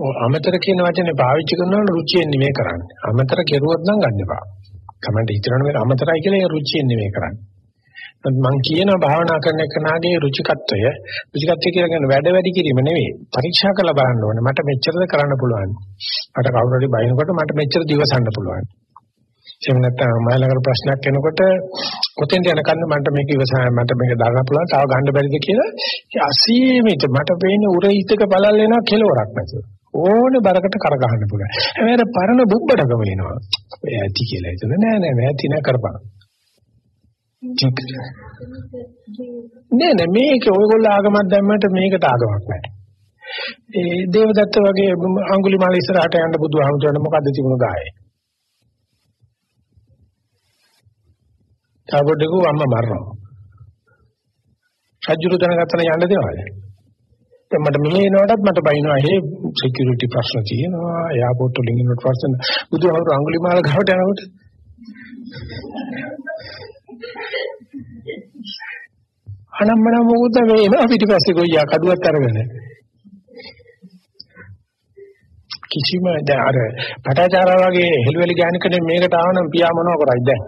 ඔය අමතර කියන වචනේ පාවිච්චි කරනකොට රුචියෙන් නෙමෙයි කරන්නේ. අමතර කෙරුවොත් නම් ගන්න එපා. තමයි හිතනවනේ මේක අමතරයි කියලා ඒ රුචියෙන් නෙමෙයි කරන්නේ. මම කියන භාවනා කරන එකනාගේ රුචිකත්වය රුචිකත්වය කියලා කියන වැඩ වැඩි කිරීම නෙවෙයි පරීක්ෂා කරලා බලන්න ඕනේ මට මෙච්චරද කරන්න පුළුවන් මට කවුරු හරි බයිනකොට මට මෙච්චර දිවසන්න පුළුවන් එහෙම නැත්නම් මයිලකට ප්‍රශ්නයක් එනකොට කොතෙන්ද යනකන්ද මට මේක ඉවසන්න මට මේක දාගන්න පුළුවන් තව ගන්න බැරිද කියලා. අසීමිත මට පේන්නේ උර හිතක බලල් වෙනවා කෙලවරක් නැතුව. ඕනේ බරකට කර ගන්න පුළුවන්. හැබැයි පරණ බුබ්බඩකම එනවා. ඔය ඇති කියලා හිතන නෑ නෑ නෑ ඇති නෑ කරපන්. නෑ නෑ මේක ඔයගොල්ලෝ ආගමක් දැම්මට මේකට ආගමක් නෑ. ඒ දේවදත්ත වගේ අඟුලිමාල ඉස්සරහට යන්න බුදුහාමුදුරනේ මොකද්ද තිබුණු ගායේ? තාපොඩේක අම්මා මරනවා. සජ්ජුරු දැනගත්තන යන්න දෙනවද? දැන් මට මෙහෙ එනකොටත් මට බයිනවා හේ සිකියුරිටි ප්‍රශ්න තියෙනවා. එයාපෝට් වලින් ඉන්නකොට ප්‍රශ්න බුදුහාමුදුර අඟුලිමාල ගාවට යනකොට. අනම්මන මොකද මේ එනවා පිටිපස්සේ ගොයියා කඩුවක් අරගෙන. කිසිම දැන් අර පටාචාරා වගේ හෙළුවෙලි ගෑනකනේ මේකට ආවනම් පියා මොනව කරයිද දැන්?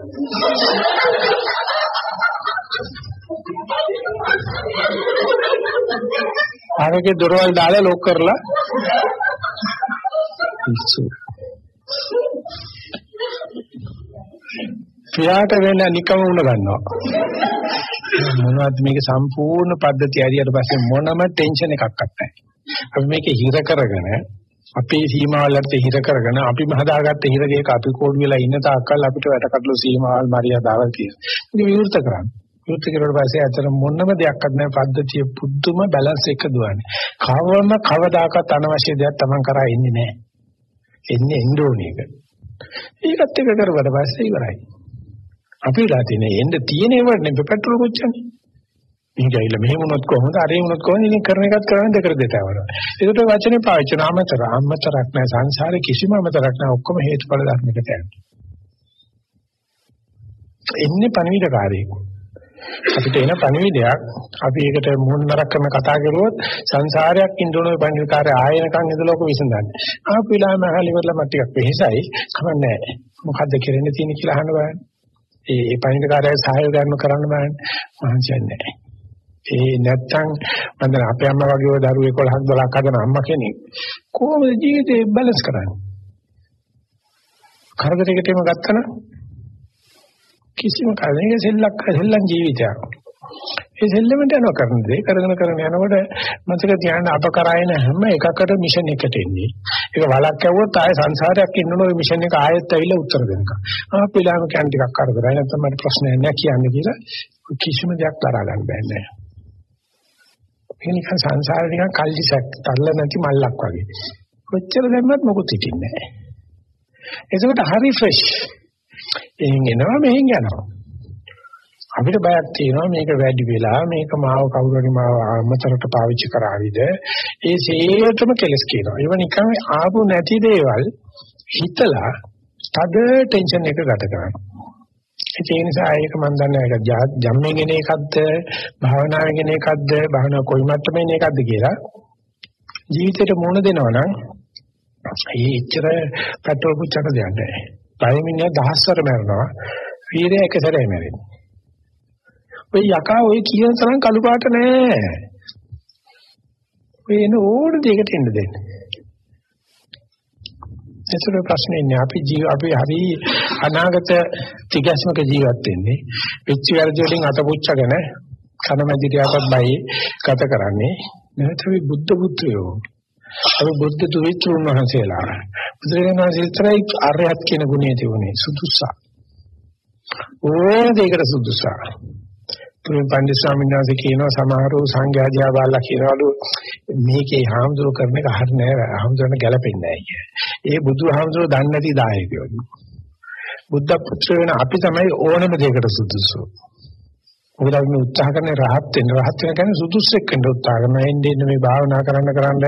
ආරගේ දොරවල් දාලා ලොක් කරලා පිස්සු පියාට වෙන නිකම උණ ගන්නවා මොනවද මේක සම්පූර්ණ පද්ධතිය හරියට පස්සේ මොනම ටෙන්ෂන් එකක් නැහැ. අපි මේක හිර කරගෙන අපේ සීමාවලට හිර කරගෙන අපි හදාගත්ත හිරගේක අපි කෝඩු වෙලා ඉන්න තාක්කල් අපිට වැටකටළු සීමාවල් මරියාදාවල් තියෙනවා. ඒක විවෘත කරන්න. විවෘත කරුවාට පස්සේ අතර මොනම දෙයක්වත් නැහැ පද්ධතිය පුදුම බැලන්ස් එක දුවන්නේ. කවම කවදාකවත් අනවශ්‍ය දෙයක් Taman කරා එන්නේ නැහැ. එන්නේ එන්ඩෝනි එක. ඒකත් එක කරුවට පස්සේ ඉවරයි. අපි ලා තියෙන එන්න තියෙන ඒවට නෙවෙයි පෙට්‍රල් කොච්චරනේ. මේක ඇවිල්ලා මෙහෙම වුණොත් කොහොමද අර වුණොත් කොහොමද ඉතින් කරන එකත් කරන්නේ දෙකට දෙතවර. ඒකට වචනේ පාවිච්චි කරන අමතර අමතරක් නෑ සංසාරේ කිසිම අමතරක් නෑ ඔක්කොම හේතුඵල ධර්මයකට යන්නේ. එන්නේ පණවිඩකාරයෙක්. අපිට එන පණවිඩයක් අපි ඒකට මුහුණ නරක කරන කතා කරුවොත් සංසාරයක් ඉන්දෝනේ පණවිඩකාරය ආයනකන් ඉදලෝක විසඳන්නේ. ආපු වෙලාවම අහලා ඉවරලා මට ටිකක් වෙහෙසයි. කමන්නේ නෑ. මොකද්ද කරන්න තියෙන්නේ කියලා අහන්න බලන්න. ඒ ඒ පණිවිඩකාරය සහාය ගන්න කරන්න බෑනේ මහන්සියන්නේ නැහැ. ඒ නැත්තම් මන්ද අපේ අම්මා වගේ ඔය දරුවෝ 11ක් 12ක් හදන අම්මා කෙනෙක් කොහොමද ජීවිතේ බැලන්ස් කරන්නේ? කරදරයකටම ගත්තන කිසිම කරදරයක සෙල්ලක් සෙල්ලම් ජීවිතයක්. ඒ සෙල්ලමට යනවා කරන දේ කරගෙන කරගෙන යනකොට මතක තියාගන්න අප කරායන හැම එකකට මිෂන් එකට එන්නේ. ඒක වලක් ඇව්වොත් ආයේ සංසාරයක් ඉන්නන ඔය මිෂන් එක ආයෙත් ඇවිල්ලා උත්තර දෙනකම්. ආ පිළාම කැන් ටිකක් කරදරයි නැත්නම් මට ප්‍රශ්නයක් නැහැ කියන්නේ කියලා කිසිම දෙයක් දරා ගන්න බෑ නෑ. ඒ නිකන් සංසාරේ නිකන් කල්ලිසක් තල්ල නැති මල්ලක් වගේ. කොච්චර දැම්මත් මොකුත් හිටින්නේ නැහැ. ඒකට හරි ෆ්‍රෙෂ්. එහෙන් එනවා මෙහෙන් යනවා. අපිට බයක් තියෙනවා මේක වැඩි වෙලා මේක මාව කවුරු හරි මාව අමතරට පාවිච්චි කරාවිද? ඒ සේරටම කෙලස් කියනවා. ඒව නිකන් ආපු නැති දේවල් හිතලා තද ටෙන්ෂන් එක ගත කරනවා. ඒ නිසා ඒක මම දන්නේ ඒක ජම්මෙන් එන එකක්ද? භාවනාවෙන් එන එකක්ද? භාවනාව කොයි මට්ටමේ එන එකක්ද කියලා ජීවිතේට මුණ දෙනවා නම් ඒ ඉච්චර පෙට්‍රල් පුච්චක දෙයක් නැහැ. පළවෙනිය දහස්වර මරනවා. වීරය එක සැරේ මැරෙනවා. ඔය යකා ඔය කියන තරම් කළු පාට නෑ. ඔය එන ඕන දෙයකට එන්න දෙන්න. ඒතර ප්‍රශ්නේ ඉන්නේ අපි ජීව අපි හරි අනාගත තිගැස්මක ජීවත් වෙන්නේ. පිච්ච වැරදි වලින් අතපුච්චගෙන කනමැදිරියකට බයි ගත කරන්නේ. නැත්නම් බුද්ධ පුත්‍රයෝ. අපි බුද්ධ දුවිත්‍රුන් වහන්සේලා. බුදුරජාණන් වහන්සේ විතරයි ආර්යහත් කියන ගුණය තිබුණේ සුදුසා. ඕන දෙයකට සුදුසා. පුරුන් පන්දි ස්වාමීන් වහන්සේ කියනවා සමහරව සංඝයාදියා බලලා කියනවලු මේකේ හාමුදුරු කරන එක හරිය නෑ හාමුදුරන ගැලපෙන්නේ නෑ කිය. ඒ බුදුහාමුදුරුවෝ දන්නේ නැති දායකයෝ. බුද්ධ පුත්‍ර වෙන අපි තමයි ඕනම දෙයකට සුදුසු. මොකද අපි උත්සාහ කරන්නේ රහත් වෙන්න රහත් වෙන කියන්නේ සුදුස්සෙක් වෙන්න උත්සාහ කරනවා. එන්නේ මේ භාවනා කරන්න කරන්න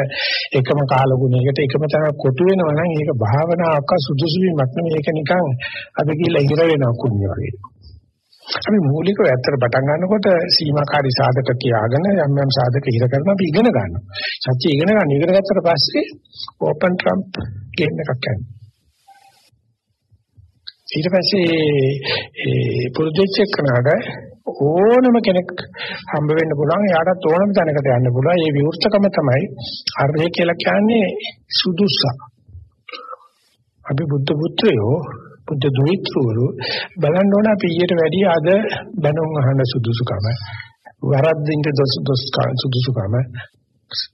එකම කාලගුණයකට එකම තැන කොටු වෙනවා නම් ඒක භාවනාවක් සුදුසු වීමක් නෙමෙයි. ඒක නිකන් අපි කියලා ඉහිර වෙනවා කුණ්‍ය වගේ. අපි මූලිකව ඇත්තට පටන් ගන්නකොට සීමාකාරී සාධක තියාගෙන යම් යම් සාධක ඉර කරන අපි ඉගෙන ගන්නවා. සත්‍ය ඉගෙන ගන්න ඉගෙන ගත්තට පස්සේ ඕපන් ට්‍රම්ප් ගේම් එකක් යනවා. ඊට පස්සේ ඒ ප්‍රොජෙක්ට් එක කරනකොට ඕනම කෙනෙක් හම්බ වෙන්න පුළුවන්. එයාටත් ඕනම තැනකට යන්න පුළුවන්. මේ විවෘතකම තමයි අර්ථය කියලා කියන්නේ සුදුසුස. අපි බුද්ධ පුත්‍රයෝ බුද්ධ දුහිතෘවරු බලන්න ඕන අපි ඊට වැඩිය අද බැනුම් අහන සුදුසුකම වරද්දින්ට සුදුසුකම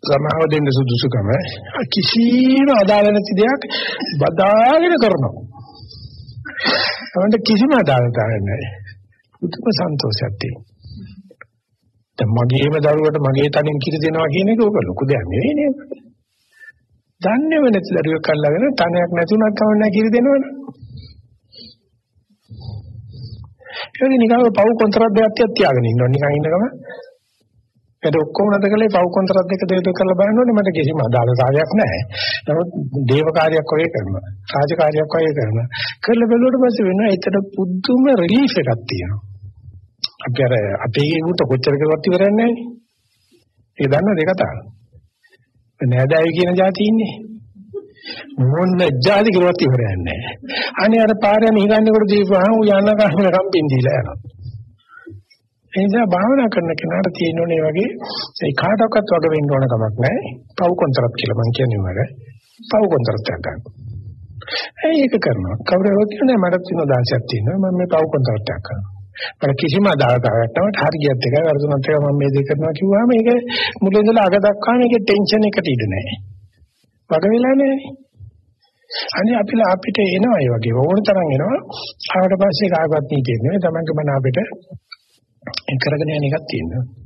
සමාව දෙන්න සුදුසුකම කිසිම අදාළ නැති දෙයක් බදාගෙන කරනවා. අපිට කිසිම අදාළතාවයක් නැහැ. උතුම් සන්තෝෂයක් තියෙනවා. දැන් මගේම දරුවට මගේ තනින් කිරි දෙනවා කියන එක ඔක ලොකු දෙයක් නෙවෙයි නේද? දන්නේව නැති දරුවෙක් අල්ලගෙන තනයක් නැතුණක් කවන්න කිරි දෙනවනේ. ඒක නිකන් පව් කොන්ත්‍රාත් දෙකක් තියාගෙන ඉන්නවා නිකන් ඉන්න ගම. ඒක ඔක්කොම නැද කලේ පව් කොන්ත්‍රාත් දෙක දෙක කරලා බලනකොට මට කිසිම අදාළතාවයක් නැහැ. නමුත් දේව කාර්යයක් වගේ කරනවා. රාජකාරියක් වගේ කරනවා. කරලා බැලුවට පස්සේ වෙනවා ඒතර පුදුම රිලීෆ් එකක් තියෙනවා. අපි අර අපේ උට කොච්චර කරුවත් ඉවරන්නේ නැහැ. ඒක දන්නවද ඒ කතාව? නෑදෑයෝ කියන જાති ඉන්නේ. මොන්න જાති කරුවත් ඉවරන්නේ නැහැ. අනේ අර පාරේ නිහගන්නකොට දීපුවාම ඌ යන කහමන කම්පින් දීලා යනවා. ඒ නිසා භාවනා කරන කෙනාට තියෙනුනේ වගේ ඒ කාටවත් වග වෙන්න ඕන කමක් නැහැ. පව් කොන්තරත් කියලා මං කියන්නේ වල. පව් කොන්තරත් ගන්න. ඒක කරනවා. කවුරුහොත් කියන්නේ මට තියෙන දාශයක් තියෙනවා. මම මේ පව් කොන්තරත් කරනවා. මට කිසිම අදාළතාවයක් නැහැ. හරියට එකයි වර්ධනත් එක මම මේ දෙක කරනවා කිව්වම ඒක මුලින් ඉඳලා අග දක්වා මේකේ ටෙන්ෂන් එකට ඉඩ නැහැ. වග වෙලා නැහැ. අනේ අපිලා අපිට එනවා ඒ වගේ ඕන තරම් එනවා. ආවට පස්සේ කාගවත් නීතියක් නෙවෙයි. Tamange මන අපිට කරගෙන යන එකක් තියෙනවා.